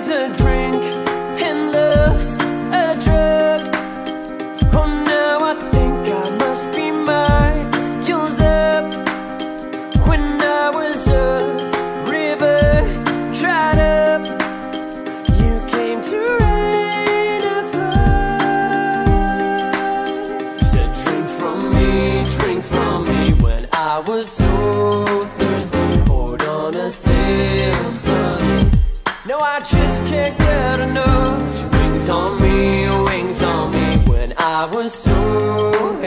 is a dream. I was so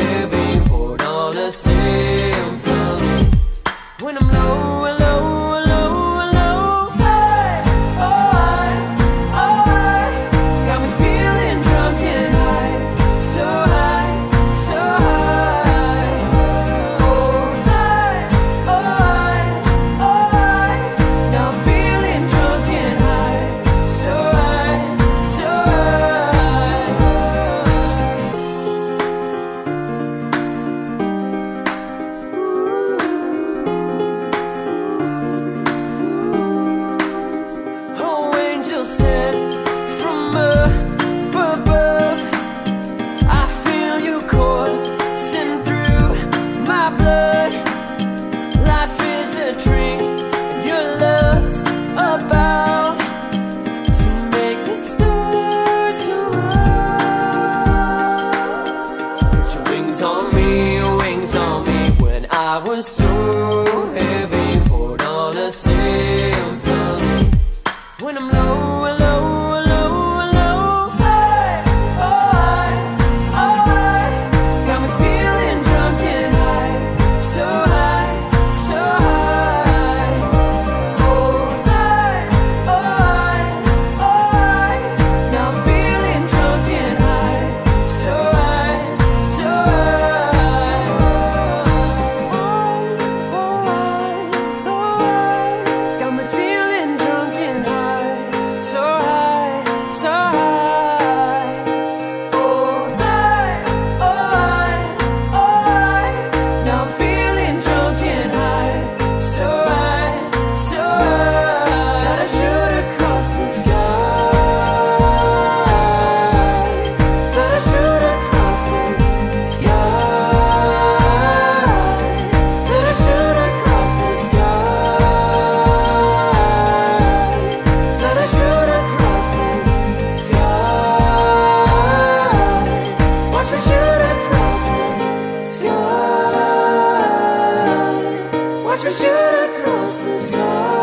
shoot across the sky.